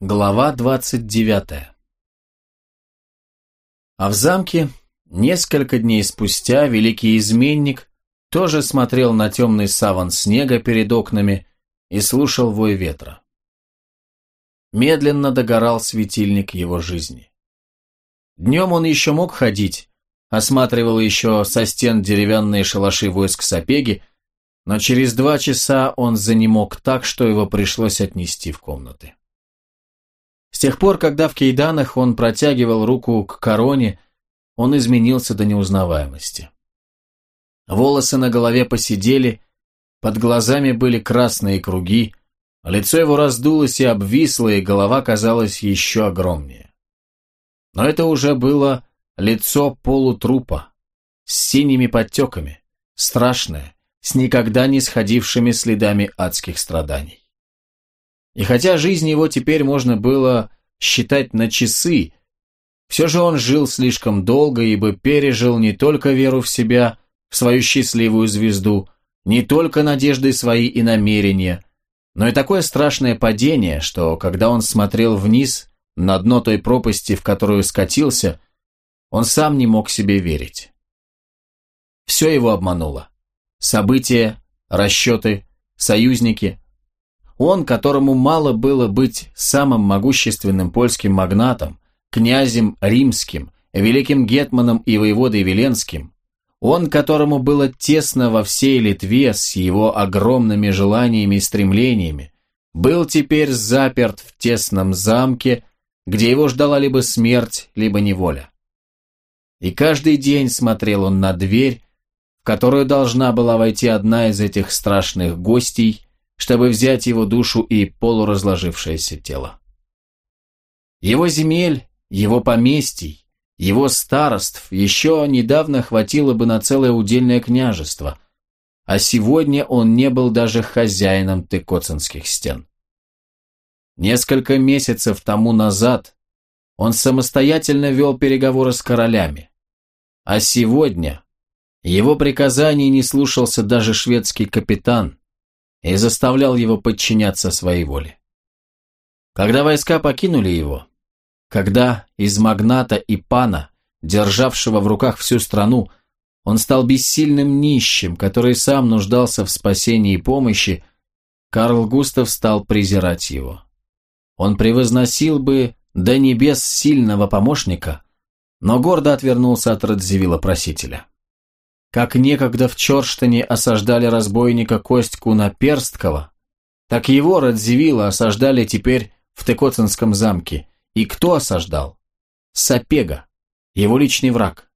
Глава 29 А в замке несколько дней спустя великий изменник тоже смотрел на темный саван снега перед окнами и слушал вой ветра. Медленно догорал светильник его жизни. Днем он еще мог ходить, осматривал еще со стен деревянные шалаши войск Сапеги, но через два часа он занемог так, что его пришлось отнести в комнаты. С тех пор, когда в Кейданах он протягивал руку к короне, он изменился до неузнаваемости. Волосы на голове посидели, под глазами были красные круги, лицо его раздулось и обвисло, и голова казалась еще огромнее. Но это уже было лицо полутрупа, с синими подтеками, страшное, с никогда не сходившими следами адских страданий. И хотя жизнь его теперь можно было считать на часы, все же он жил слишком долго, ибо пережил не только веру в себя, в свою счастливую звезду, не только надежды свои и намерения, но и такое страшное падение, что, когда он смотрел вниз, на дно той пропасти, в которую скатился, он сам не мог себе верить. Все его обмануло. События, расчеты, союзники. Он, которому мало было быть самым могущественным польским магнатом, князем римским, великим гетманом и воеводой Веленским, он, которому было тесно во всей Литве с его огромными желаниями и стремлениями, был теперь заперт в тесном замке, где его ждала либо смерть, либо неволя. И каждый день смотрел он на дверь, в которую должна была войти одна из этих страшных гостей, чтобы взять его душу и полуразложившееся тело. Его земель, его поместий, его староств еще недавно хватило бы на целое удельное княжество, а сегодня он не был даже хозяином Тыкоцинских стен. Несколько месяцев тому назад он самостоятельно вел переговоры с королями, а сегодня его приказаний не слушался даже шведский капитан и заставлял его подчиняться своей воле. Когда войска покинули его, когда из магната и пана, державшего в руках всю страну, он стал бессильным нищим, который сам нуждался в спасении и помощи, Карл Густав стал презирать его. Он превозносил бы до небес сильного помощника, но гордо отвернулся от Радзивилла просителя. Как некогда в Чорштане осаждали разбойника Костьку Наперсткова, так его Радзивилла осаждали теперь в Текоцинском замке, и кто осаждал? Сапега, его личный враг.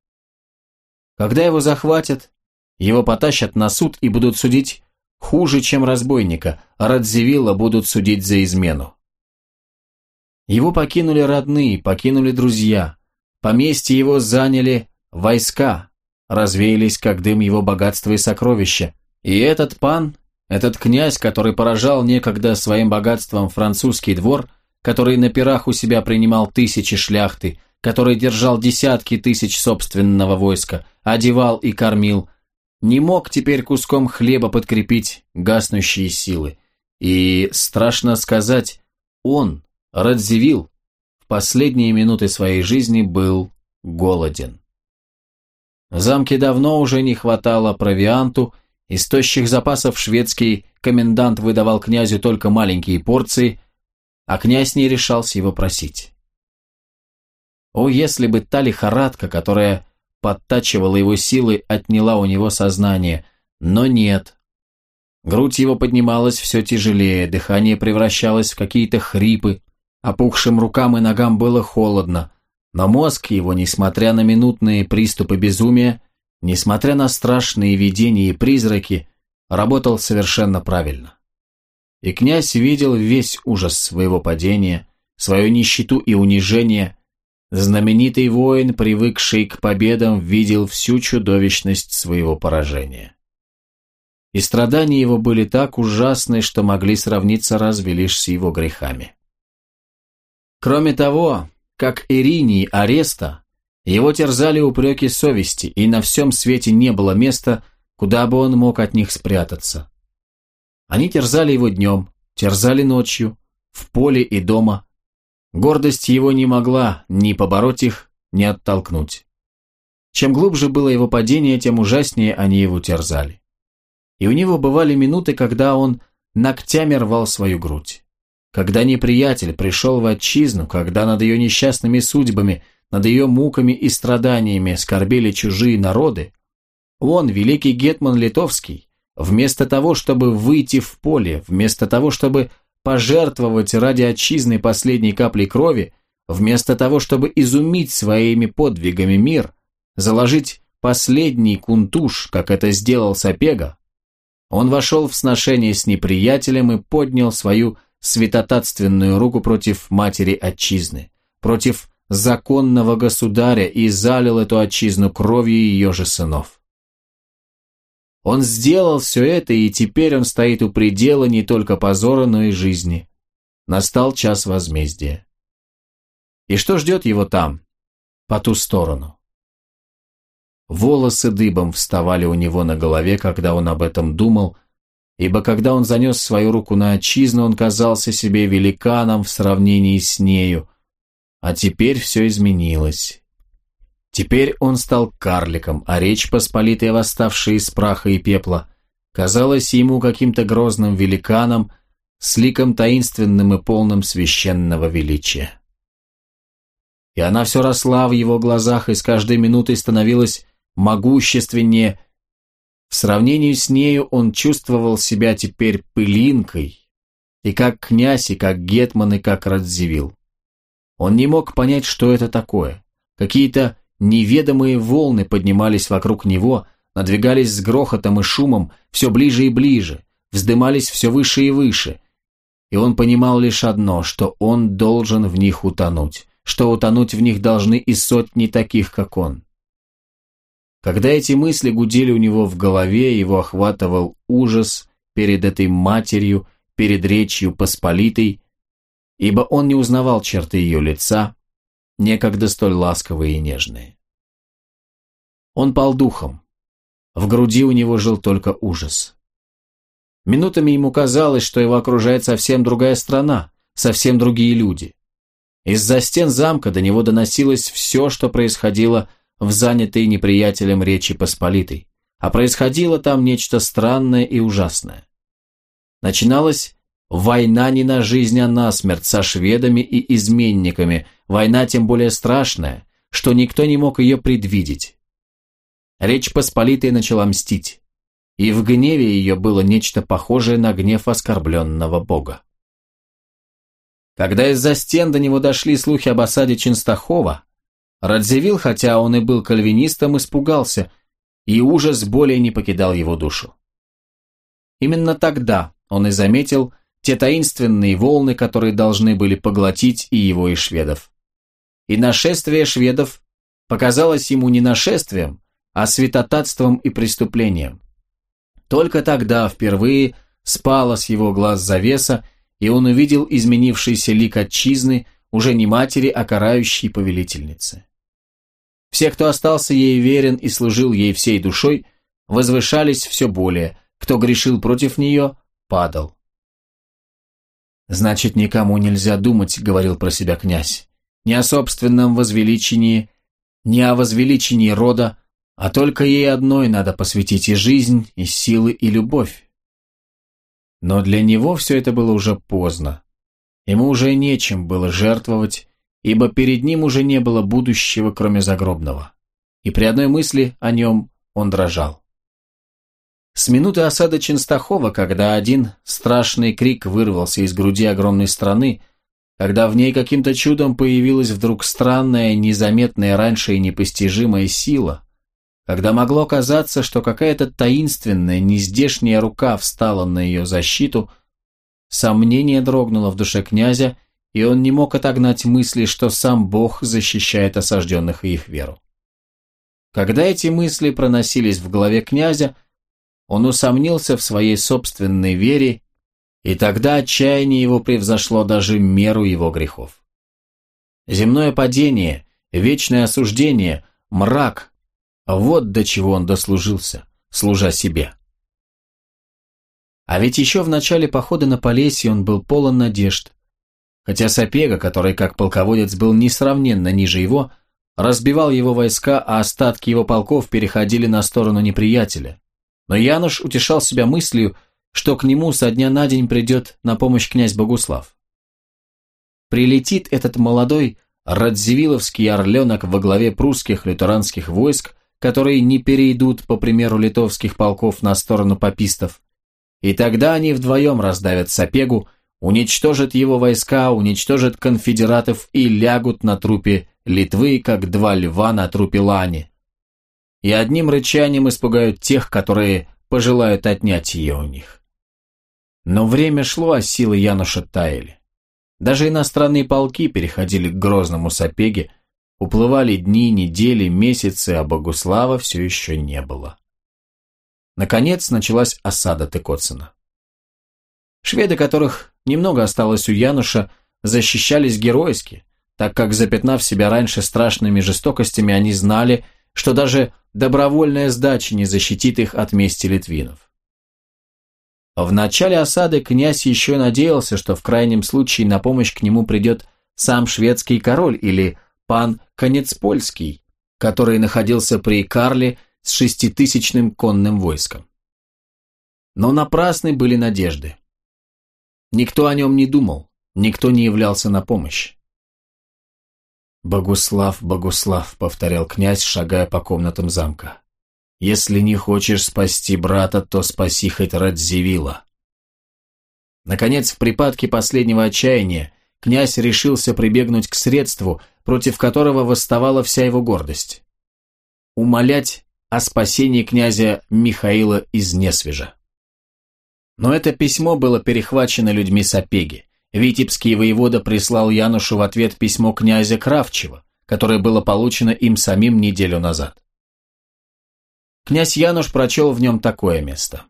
Когда его захватят, его потащат на суд и будут судить хуже, чем разбойника, а Радзивилла будут судить за измену. Его покинули родные, покинули друзья, поместье его заняли войска, развеялись как дым его богатства и сокровища, и этот пан, этот князь, который поражал некогда своим богатством французский двор – который на пирах у себя принимал тысячи шляхты, который держал десятки тысяч собственного войска, одевал и кормил, не мог теперь куском хлеба подкрепить гаснущие силы. И, страшно сказать, он, Радзивилл, в последние минуты своей жизни был голоден. В замке давно уже не хватало провианту, из тощих запасов шведский комендант выдавал князю только маленькие порции – а князь не решался его просить. О, если бы та лихорадка, которая подтачивала его силы, отняла у него сознание, но нет. Грудь его поднималась все тяжелее, дыхание превращалось в какие-то хрипы, опухшим рукам и ногам было холодно, но мозг его, несмотря на минутные приступы безумия, несмотря на страшные видения и призраки, работал совершенно правильно. И князь видел весь ужас своего падения, свою нищету и унижение. Знаменитый воин, привыкший к победам, видел всю чудовищность своего поражения. И страдания его были так ужасны, что могли сравниться разве лишь с его грехами. Кроме того, как Иринии ареста, его терзали упреки совести, и на всем свете не было места, куда бы он мог от них спрятаться. Они терзали его днем, терзали ночью, в поле и дома, Гордость его не могла ни побороть их, ни оттолкнуть. Чем глубже было его падение, тем ужаснее они его терзали. И у него бывали минуты, когда он ногтями рвал свою грудь. Когда неприятель пришел в отчизну, когда над ее несчастными судьбами, над ее муками и страданиями скорбели чужие народы, он, великий гетман литовский, вместо того, чтобы выйти в поле, вместо того, чтобы пожертвовать ради отчизны последней капли крови, вместо того, чтобы изумить своими подвигами мир, заложить последний кунтуш, как это сделал Сапега, он вошел в сношение с неприятелем и поднял свою святотатственную руку против матери отчизны, против законного государя и залил эту отчизну кровью ее же сынов. Он сделал все это, и теперь он стоит у предела не только позора, но и жизни. Настал час возмездия. И что ждет его там, по ту сторону? Волосы дыбом вставали у него на голове, когда он об этом думал, ибо когда он занес свою руку на отчизну, он казался себе великаном в сравнении с нею, а теперь все изменилось. Теперь он стал карликом, а речь посполитая, восставшая из праха и пепла, казалась ему каким-то грозным великаном, с ликом таинственным и полным священного величия. И она все росла в его глазах и с каждой минутой становилась могущественнее. В сравнении с нею он чувствовал себя теперь пылинкой, и как князь, и как гетман, и как Радзивилл. Он не мог понять, что это такое. Какие-то Неведомые волны поднимались вокруг него, надвигались с грохотом и шумом все ближе и ближе, вздымались все выше и выше. И он понимал лишь одно, что он должен в них утонуть, что утонуть в них должны и сотни таких, как он. Когда эти мысли гудели у него в голове, его охватывал ужас перед этой матерью, перед речью посполитой, ибо он не узнавал черты ее лица, некогда столь ласковые и нежные. Он пал духом. В груди у него жил только ужас. Минутами ему казалось, что его окружает совсем другая страна, совсем другие люди. Из-за стен замка до него доносилось все, что происходило в занятой неприятелем Речи Посполитой, а происходило там нечто странное и ужасное. Начиналась Война не на жизнь, а на смерть со шведами и изменниками, война тем более страшная, что никто не мог ее предвидеть. Речь Посполитая начала мстить, и в гневе ее было нечто похожее на гнев оскорбленного бога. Когда из-за стен до него дошли слухи об осаде Ченстахова, Радзивилл, хотя он и был кальвинистом, испугался, и ужас более не покидал его душу. Именно тогда он и заметил, те таинственные волны, которые должны были поглотить и его, и шведов. И нашествие шведов показалось ему не нашествием, а святотатством и преступлением. Только тогда впервые спала с его глаз завеса, и он увидел изменившийся лик отчизны, уже не матери, а карающей повелительницы. Все, кто остался ей верен и служил ей всей душой, возвышались все более, кто грешил против нее, падал. «Значит, никому нельзя думать», — говорил про себя князь, «ни о собственном возвеличении, ни о возвеличении рода, а только ей одной надо посвятить и жизнь, и силы, и любовь». Но для него все это было уже поздно. Ему уже нечем было жертвовать, ибо перед ним уже не было будущего, кроме загробного. И при одной мысли о нем он дрожал. С минуты осады Ченстахова, когда один страшный крик вырвался из груди огромной страны, когда в ней каким-то чудом появилась вдруг странная, незаметная раньше и непостижимая сила, когда могло казаться, что какая-то таинственная, нездешняя рука встала на ее защиту, сомнение дрогнуло в душе князя, и он не мог отогнать мысли, что сам Бог защищает осажденных и их веру. Когда эти мысли проносились в голове князя, он усомнился в своей собственной вере, и тогда отчаяние его превзошло даже меру его грехов. Земное падение, вечное осуждение, мрак – вот до чего он дослужился, служа себе. А ведь еще в начале похода на Полесье он был полон надежд. Хотя Сапега, который как полководец был несравненно ниже его, разбивал его войска, а остатки его полков переходили на сторону неприятеля. Но Януш утешал себя мыслью, что к нему со дня на день придет на помощь князь Богуслав. Прилетит этот молодой Радзивилловский орленок во главе прусских лютеранских войск, которые не перейдут, по примеру литовских полков, на сторону попистов, и тогда они вдвоем раздавят Сапегу, уничтожат его войска, уничтожат конфедератов и лягут на трупе Литвы, как два льва на трупе Лани. И одним рычанием испугают тех, которые пожелают отнять ее у них. Но время шло, а силы Януша таяли. Даже иностранные полки переходили к грозному Сапеге, уплывали дни, недели, месяцы, а Богуслава все еще не было. Наконец началась осада Текоцина. Шведы, которых немного осталось у Януша, защищались геройски, так как, запятнав себя раньше страшными жестокостями, они знали, что даже добровольная сдача не защитит их от мести литвинов. В начале осады князь еще надеялся, что в крайнем случае на помощь к нему придет сам шведский король или пан Конецпольский, который находился при Карле с шеститысячным конным войском. Но напрасны были надежды. Никто о нем не думал, никто не являлся на помощь. «Богуслав, Богуслав», — повторял князь, шагая по комнатам замка. Если не хочешь спасти брата, то спаси хоть Радзивилла. Наконец, в припадке последнего отчаяния, князь решился прибегнуть к средству, против которого восставала вся его гордость. Умолять о спасении князя Михаила из Несвежа. Но это письмо было перехвачено людьми Сапеги. Витебский воевода прислал Янушу в ответ письмо князя Кравчева, которое было получено им самим неделю назад. Князь Януш прочел в нем такое место.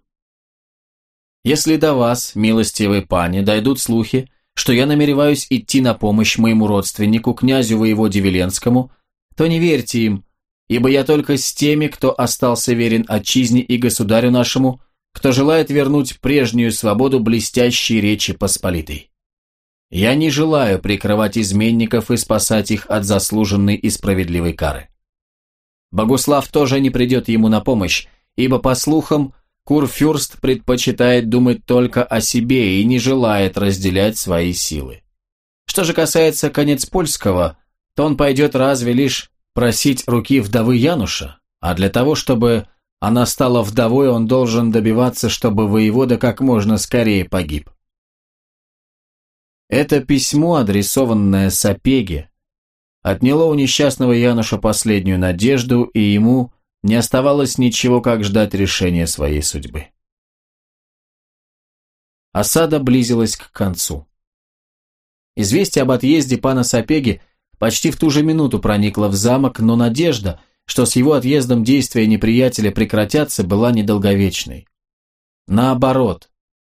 «Если до вас, милостивые пани, дойдут слухи, что я намереваюсь идти на помощь моему родственнику, князю воеводе Веленскому, то не верьте им, ибо я только с теми, кто остался верен отчизне и государю нашему, кто желает вернуть прежнюю свободу блестящей речи Посполитой. Я не желаю прикрывать изменников и спасать их от заслуженной и справедливой кары. Богуслав тоже не придет ему на помощь, ибо, по слухам, Курфюрст предпочитает думать только о себе и не желает разделять свои силы. Что же касается конец польского, то он пойдет разве лишь просить руки вдовы Януша, а для того, чтобы она стала вдовой, он должен добиваться, чтобы воевода как можно скорее погиб. Это письмо, адресованное Сапеге, отняло у несчастного Януша последнюю надежду, и ему не оставалось ничего, как ждать решения своей судьбы. Осада близилась к концу. Известие об отъезде пана Сапеги почти в ту же минуту проникло в замок, но надежда, что с его отъездом действия неприятеля прекратятся, была недолговечной. Наоборот,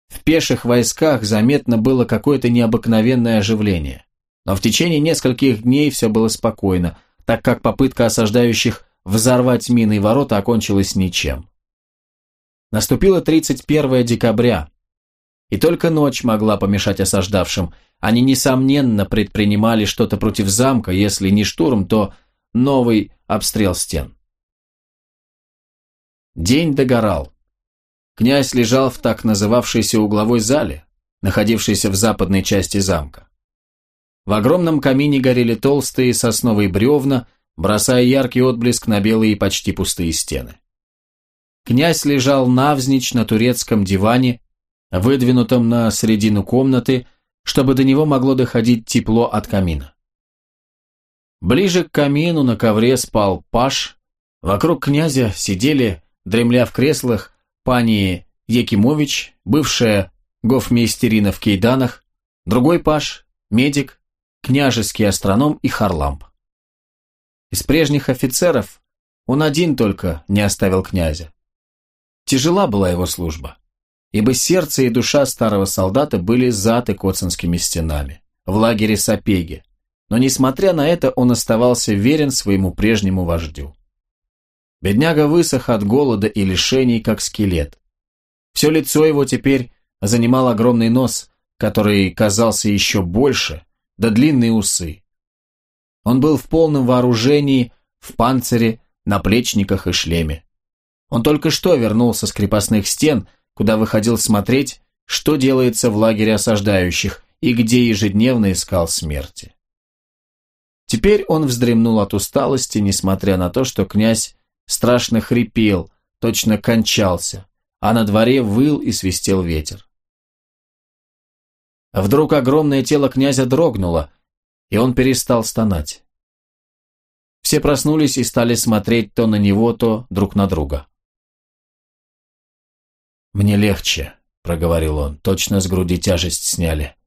в пеших войсках заметно было какое-то необыкновенное оживление. Но в течение нескольких дней все было спокойно, так как попытка осаждающих взорвать мины и ворота окончилась ничем. Наступило 31 декабря, и только ночь могла помешать осаждавшим. Они, несомненно, предпринимали что-то против замка, если не штурм, то новый обстрел стен. День догорал. Князь лежал в так называвшейся угловой зале, находившейся в западной части замка. В огромном камине горели толстые сосновые бревна, бросая яркий отблеск на белые почти пустые стены. Князь лежал навзничь на турецком диване, выдвинутом на середину комнаты, чтобы до него могло доходить тепло от камина. Ближе к камину на ковре спал паш, вокруг князя сидели, дремля в креслах, пани Якимович, бывшая гофмейстерина в Кейданах, другой паш, медик, княжеский астроном и Харламп. Из прежних офицеров он один только не оставил князя. Тяжела была его служба, ибо сердце и душа старого солдата были заты коцинскими стенами, в лагере Сапеги, но несмотря на это он оставался верен своему прежнему вождю. Бедняга высох от голода и лишений, как скелет. Все лицо его теперь занимал огромный нос, который казался еще больше, да длинные усы. Он был в полном вооружении, в панцире, наплечниках и шлеме. Он только что вернулся с крепостных стен, куда выходил смотреть, что делается в лагере осаждающих и где ежедневно искал смерти. Теперь он вздремнул от усталости, несмотря на то, что князь страшно хрипел, точно кончался, а на дворе выл и свистел ветер. Вдруг огромное тело князя дрогнуло, и он перестал стонать. Все проснулись и стали смотреть то на него, то друг на друга. «Мне легче», — проговорил он, — «точно с груди тяжесть сняли».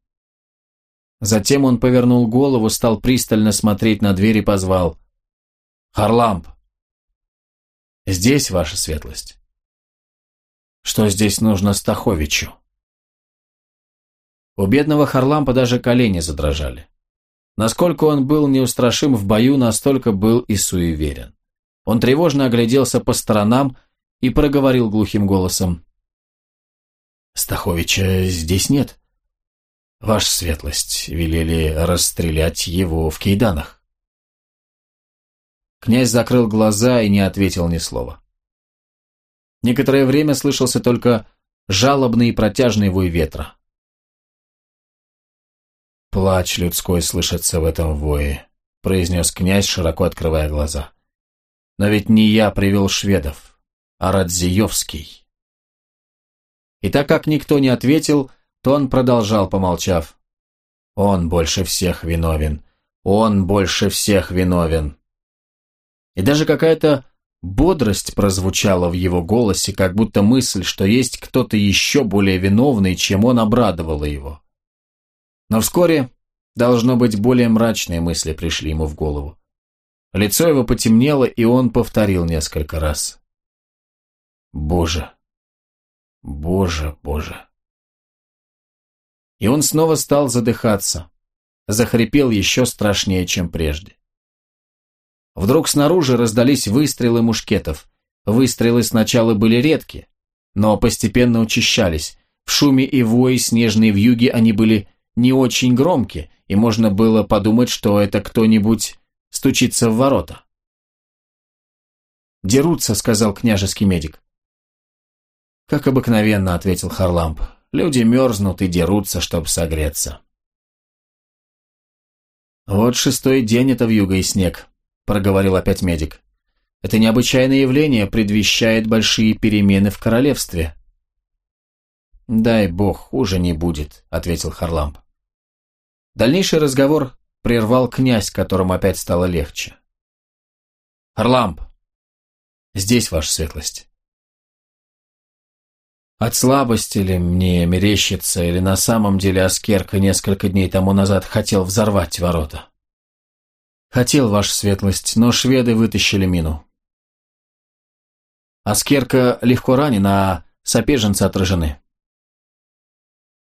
Затем он повернул голову, стал пристально смотреть на дверь и позвал. «Харламп!» «Здесь, ваша светлость?» «Что здесь нужно Стаховичу?» У бедного Харлампа даже колени задрожали. Насколько он был неустрашим в бою, настолько был и суеверен. Он тревожно огляделся по сторонам и проговорил глухим голосом. «Стаховича здесь нет. Ваша светлость велели расстрелять его в кейданах». Князь закрыл глаза и не ответил ни слова. Некоторое время слышался только жалобный и протяжный вой ветра. «Плач людской слышится в этом вое», — произнес князь, широко открывая глаза. «Но ведь не я привел шведов, а Радзиевский». И так как никто не ответил, то он продолжал, помолчав. «Он больше всех виновен, он больше всех виновен». И даже какая-то бодрость прозвучала в его голосе, как будто мысль, что есть кто-то еще более виновный, чем он, обрадовала его. Но вскоре, должно быть, более мрачные мысли пришли ему в голову. Лицо его потемнело, и он повторил несколько раз. «Боже! Боже, Боже!» И он снова стал задыхаться, захрипел еще страшнее, чем прежде. Вдруг снаружи раздались выстрелы мушкетов. Выстрелы сначала были редкие, но постепенно учащались. В шуме и вое снежной вьюги они были не очень громкие, и можно было подумать, что это кто-нибудь стучится в ворота. «Дерутся», — сказал княжеский медик. «Как обыкновенно», — ответил Харламп. «Люди мерзнут и дерутся, чтобы согреться». «Вот шестой день это вьюга и снег», — проговорил опять медик. «Это необычайное явление предвещает большие перемены в королевстве». «Дай бог, хуже не будет», — ответил Харламп. Дальнейший разговор прервал князь, которому опять стало легче. «Харламп! Здесь, ваша светлость!» От слабости ли мне мерещится, или на самом деле Аскерка несколько дней тому назад хотел взорвать ворота? Хотел, ваша светлость, но шведы вытащили мину. Аскерка легко ранен, а сапеженцы отражены.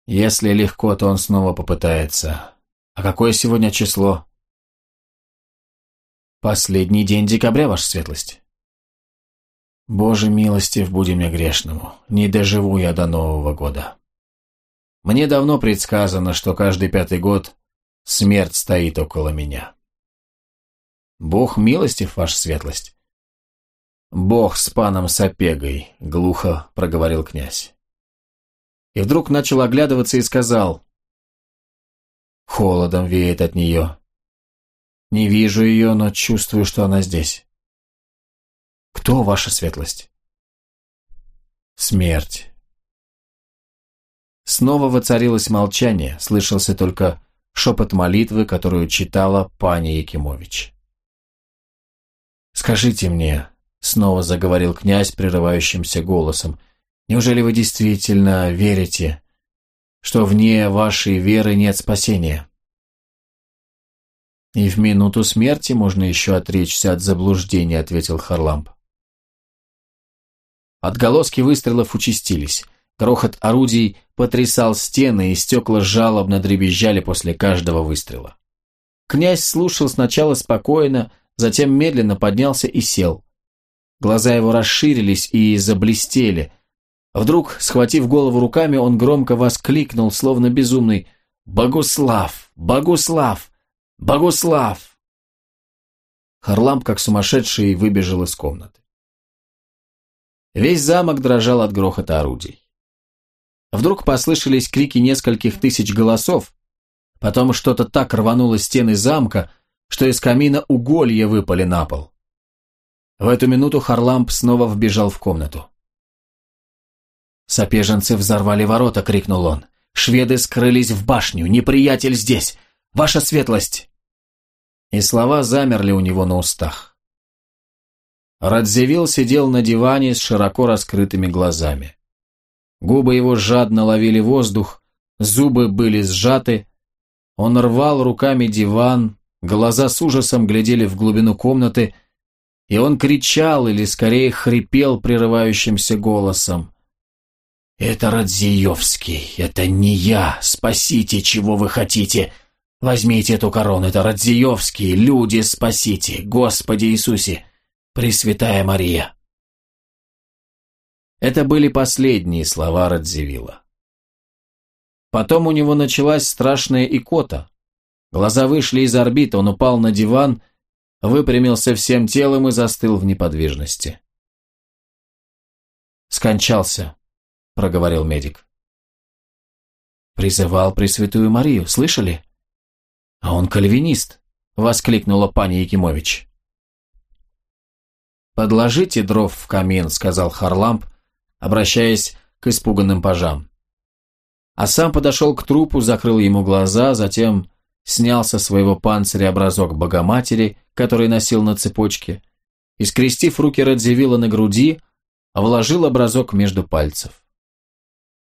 Если легко, то он снова попытается. А какое сегодня число? Последний день декабря, ваша светлость. Боже милостив, буди мне грешному, не доживу я до Нового года. Мне давно предсказано, что каждый пятый год смерть стоит около меня. Бог милостив, ваша светлость. Бог с паном Сапегой, глухо проговорил князь. И вдруг начал оглядываться и сказал, Холодом веет от нее. Не вижу ее, но чувствую, что она здесь. Кто ваша светлость? Смерть. Снова воцарилось молчание, слышался только шепот молитвы, которую читала пани Якимович. «Скажите мне», — снова заговорил князь прерывающимся голосом, «неужели вы действительно верите, что вне вашей веры нет спасения. «И в минуту смерти можно еще отречься от заблуждения», — ответил Харламп. Отголоски выстрелов участились. Грохот орудий потрясал стены, и стекла жалобно дребезжали после каждого выстрела. Князь слушал сначала спокойно, затем медленно поднялся и сел. Глаза его расширились и заблестели, Вдруг, схватив голову руками, он громко воскликнул, словно безумный. Богуслав! Богуслав! Богуслав!» Харламп, как сумасшедший, выбежал из комнаты. Весь замок дрожал от грохота орудий. Вдруг послышались крики нескольких тысяч голосов, потом что-то так рвануло стены замка, что из камина уголья выпали на пол. В эту минуту Харламп снова вбежал в комнату. «Сопеженцы взорвали ворота!» — крикнул он. «Шведы скрылись в башню! Неприятель здесь! Ваша светлость!» И слова замерли у него на устах. Радзивилл сидел на диване с широко раскрытыми глазами. Губы его жадно ловили воздух, зубы были сжаты. Он рвал руками диван, глаза с ужасом глядели в глубину комнаты, и он кричал или скорее хрипел прерывающимся голосом. «Это Радзиевский, это не я, спасите, чего вы хотите! Возьмите эту корону, это Радзиевский, люди, спасите, Господи Иисусе, Пресвятая Мария!» Это были последние слова Радзивилла. Потом у него началась страшная икота. Глаза вышли из орбиты, он упал на диван, выпрямился всем телом и застыл в неподвижности. «Скончался», — проговорил медик. «Призывал Пресвятую Марию, слышали?» «А он кальвинист», — воскликнула пани Якимович. «Подложите дров в камин», — сказал Харламп, обращаясь к испуганным пажам. А сам подошел к трупу, закрыл ему глаза, затем снял со своего панциря образок Богоматери, который носил на цепочке, и, скрестив руки Радзивилла на груди, вложил образок между пальцев.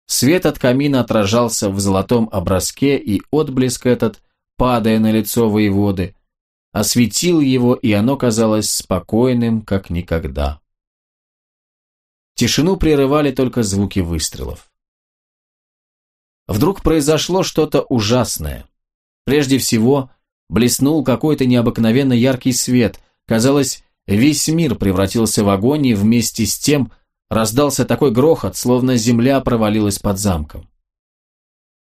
Свет от камина отражался в золотом образке, и отблеск этот, падая на лицо воеводы, осветил его, и оно казалось спокойным, как никогда. Тишину прерывали только звуки выстрелов. Вдруг произошло что-то ужасное. Прежде всего, блеснул какой-то необыкновенно яркий свет. Казалось, весь мир превратился в огонь, и вместе с тем – Раздался такой грохот, словно земля провалилась под замком.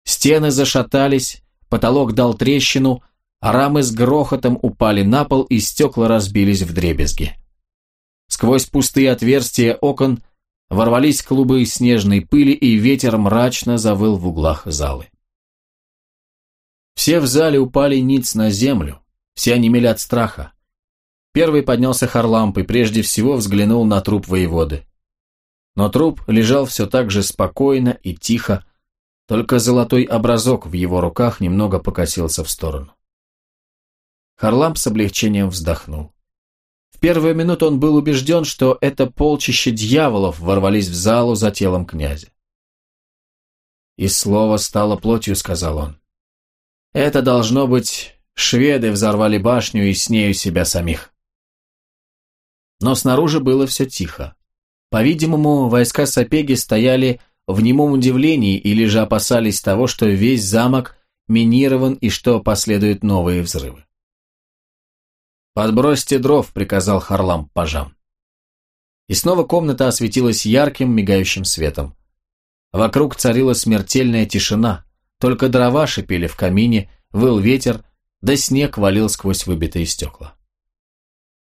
Стены зашатались, потолок дал трещину, рамы с грохотом упали на пол и стекла разбились в дребезги. Сквозь пустые отверстия окон ворвались клубы снежной пыли, и ветер мрачно завыл в углах залы. Все в зале упали ниц на землю, все онемели от страха. Первый поднялся Харламп и прежде всего взглянул на труп воеводы. Но труп лежал все так же спокойно и тихо, только золотой образок в его руках немного покосился в сторону. Харламп с облегчением вздохнул. В первую минуту он был убежден, что это полчище дьяволов ворвались в залу за телом князя. «И слово стало плотью», — сказал он. «Это должно быть, шведы взорвали башню и с нею себя самих». Но снаружи было все тихо. По-видимому, войска Сапеги стояли в немом удивлении или же опасались того, что весь замок минирован и что последуют новые взрывы. «Подбросьте дров», — приказал Харлам пажам. И снова комната осветилась ярким, мигающим светом. Вокруг царила смертельная тишина, только дрова шипели в камине, выл ветер, да снег валил сквозь выбитые стекла.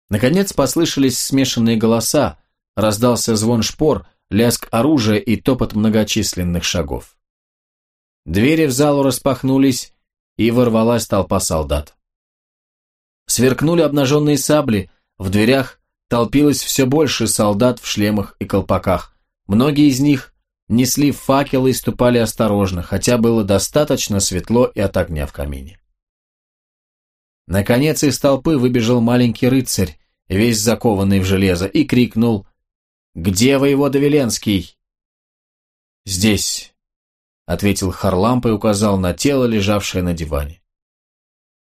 Наконец послышались смешанные голоса, Раздался звон шпор, лязг оружия и топот многочисленных шагов. Двери в залу распахнулись, и ворвалась толпа солдат. Сверкнули обнаженные сабли, в дверях толпилось все больше солдат в шлемах и колпаках. Многие из них несли факелы и ступали осторожно, хотя было достаточно светло и от огня в камине. Наконец из толпы выбежал маленький рыцарь, весь закованный в железо, и крикнул «Где воевода Веленский?» «Здесь», — ответил Харламп и указал на тело, лежавшее на диване.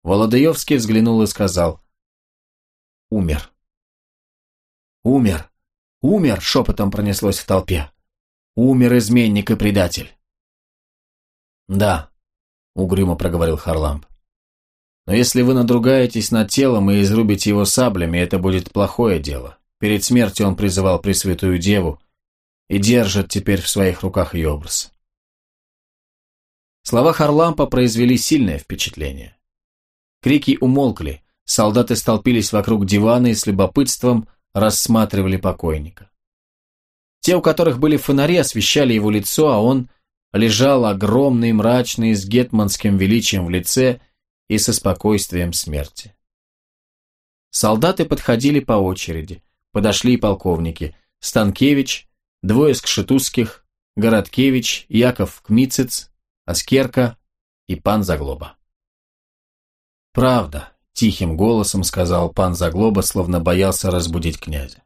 Володаевский взглянул и сказал «Умер». «Умер! Умер!» — шепотом пронеслось в толпе. «Умер изменник и предатель!» «Да», — угрюмо проговорил Харламп. «Но если вы надругаетесь над телом и изрубите его саблями, это будет плохое дело. Перед смертью он призывал Пресвятую Деву и держит теперь в своих руках ее образ. Слова Харлампа произвели сильное впечатление. Крики умолкли, солдаты столпились вокруг дивана и с любопытством рассматривали покойника. Те, у которых были фонари, освещали его лицо, а он лежал огромный, мрачный, с гетманским величием в лице и со спокойствием смерти. Солдаты подходили по очереди, подошли и полковники, Станкевич, двое скшетузских, Городкевич, Яков Кмицец, Аскерка и пан Заглоба. «Правда», — тихим голосом сказал пан Заглоба, словно боялся разбудить князя.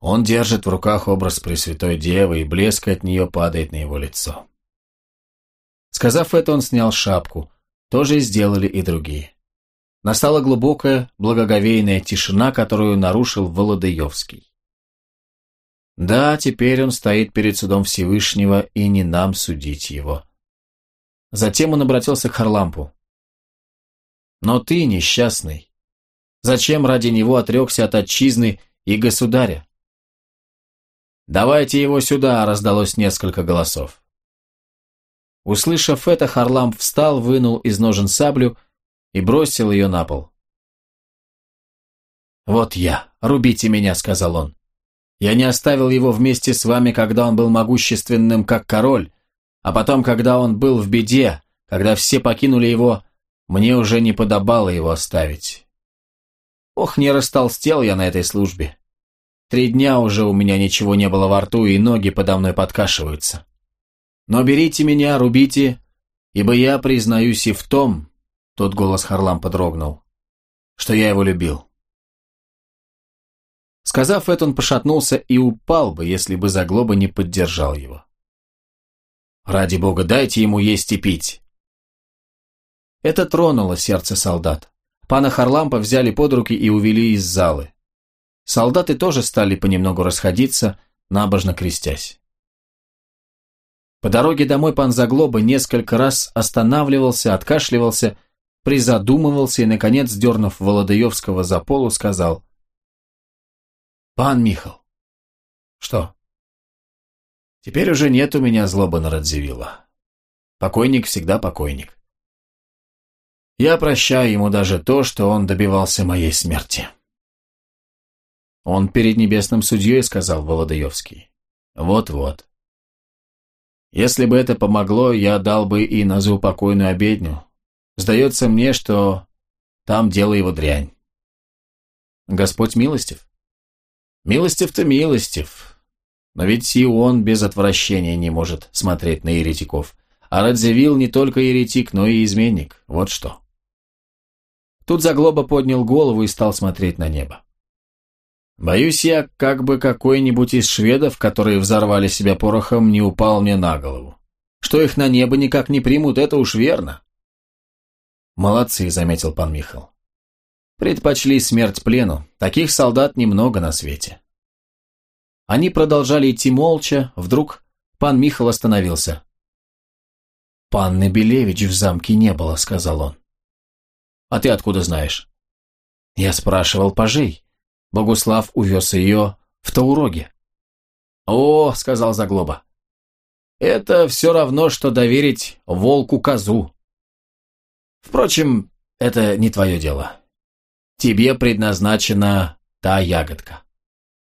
Он держит в руках образ Пресвятой Девы, и блеск от нее падает на его лицо. Сказав это, он снял шапку. Тоже сделали и другие. Настала глубокая, благоговейная тишина, которую нарушил Володаевский. Да, теперь он стоит перед судом Всевышнего, и не нам судить его. Затем он обратился к Харлампу. Но ты, несчастный, зачем ради него отрекся от отчизны и государя? «Давайте его сюда!» – раздалось несколько голосов. Услышав это, Харлам встал, вынул из ножен саблю и бросил ее на пол. «Вот я, рубите меня», — сказал он. «Я не оставил его вместе с вами, когда он был могущественным, как король, а потом, когда он был в беде, когда все покинули его, мне уже не подобало его оставить. Ох, не растолстел я на этой службе. Три дня уже у меня ничего не было во рту, и ноги подо мной подкашиваются. Но берите меня, рубите, ибо я признаюсь и в том, тот голос Харлам подрогнул. Что я его любил. Сказав это, он пошатнулся и упал бы, если бы Заглоба не поддержал его. «Ради бога, дайте ему есть и пить!» Это тронуло сердце солдат. Пана Харлампа взяли под руки и увели из залы. Солдаты тоже стали понемногу расходиться, набожно крестясь. По дороге домой пан Заглоба несколько раз останавливался, откашливался призадумывался и, наконец, дернув Володаевского за полу, сказал «Пан Михал». «Что?» «Теперь уже нет у меня злобы на Радзивилла. Покойник всегда покойник. Я прощаю ему даже то, что он добивался моей смерти». «Он перед небесным судьей», — сказал Володаевский. «Вот-вот. Если бы это помогло, я дал бы и на заупокойную обедню, Сдается мне, что там дело его дрянь. Господь милостив? Милостив-то милостив. Но ведь и он без отвращения не может смотреть на еретиков. А Радзивилл не только еретик, но и изменник. Вот что. Тут Заглоба поднял голову и стал смотреть на небо. Боюсь я, как бы какой-нибудь из шведов, которые взорвали себя порохом, не упал мне на голову. Что их на небо никак не примут, это уж верно. «Молодцы», — заметил пан Михал. «Предпочли смерть плену. Таких солдат немного на свете». Они продолжали идти молча, вдруг пан Михал остановился. «Панны Белевич в замке не было», — сказал он. «А ты откуда знаешь?» Я спрашивал пажей. Богуслав увез ее в Тауроге. «О», — сказал Заглоба, — «это все равно, что доверить волку козу». Впрочем, это не твое дело. Тебе предназначена та ягодка.